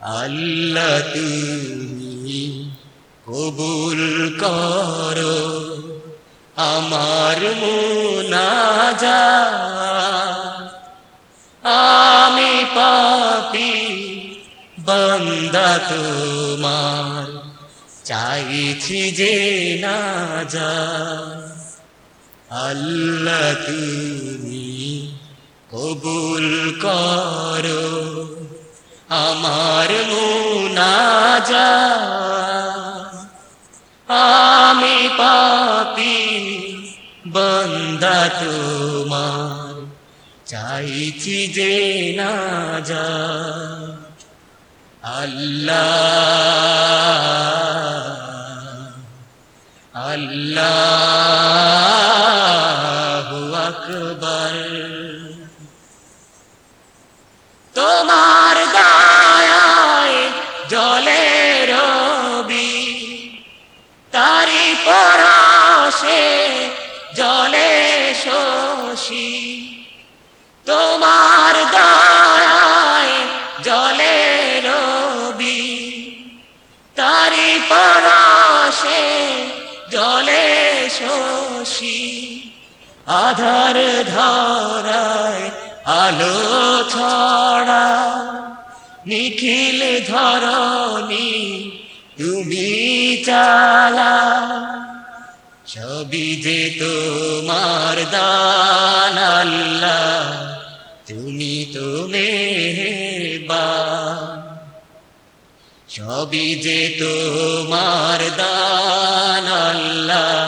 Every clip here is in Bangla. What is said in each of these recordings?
আল্লাহ কবুল করো। আমার মুনাজা আমি পাপি বান্দা তোমার। চাইছি যে না যা আল্লাহ তুমি কবুল করো। আমার মুনাজা আমি পাপি বন্দা তোমার। চাইছি যে না যা আল্লাহ আল্লাহু আকবার। তোমার দয়ায় জলে রবি, তারি পরাশে জলে শশী, আধার ধরায় আলো ছড়া, নিখিল ধরনি তুমি চালা। সবই যে তোমার দান আল্লাহ, তুমি তো মেহেরবান। সবই যে তোমার দান আল্লাহ,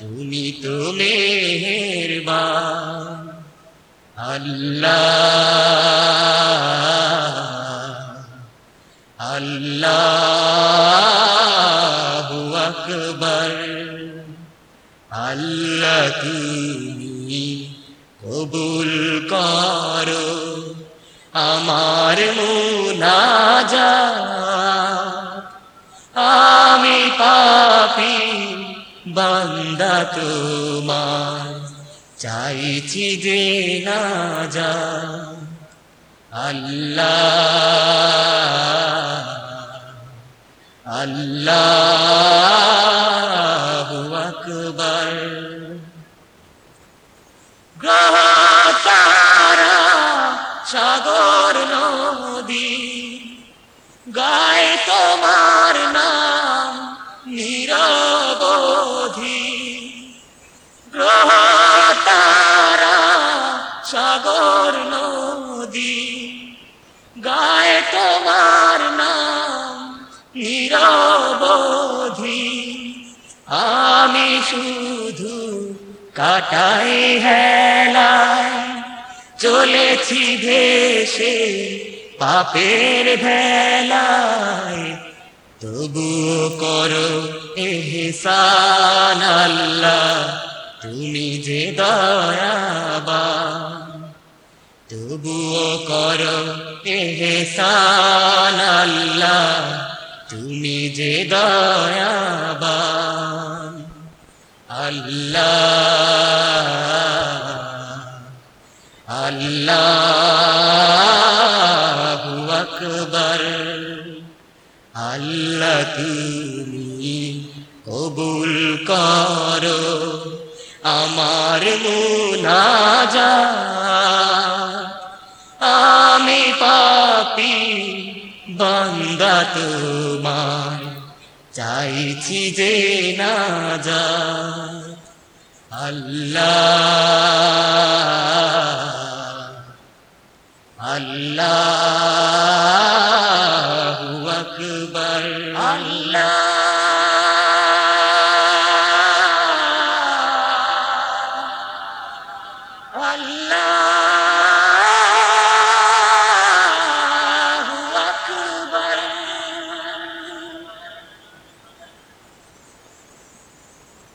তুমি তো মেহেরবান। আল্লাহ আল্লাহ আকবর। আল্লাহ কবুল করো, আমার মুনাজা আমি পাপি বান্দা তোমার, চাইছি যে না যা আল্লাহ আল্লাহ। সাগর নদী, গায়ে তোমার নাম নিরবধি। গ্রহ তারা সাগর নদী, গায়ে তোমার নাম নিরবধি। আমি শুধু কাটাই হেলায় চলেছি ভেসে পাপের ভেলায়। তবুও করো এহসান আল্লাহ, তুমি যে দয়াবান। তবুও করো এহসান আল্লাহ, তুমি যে দয়াবান। আল্লাহ আল্লাহ আকবর। আল্লাহ তুমি কবুল করো, আমার মুনাজা আমি পাপি বান্দা তোমার চাইছি যে না যা আল্লাহ আল্লাহ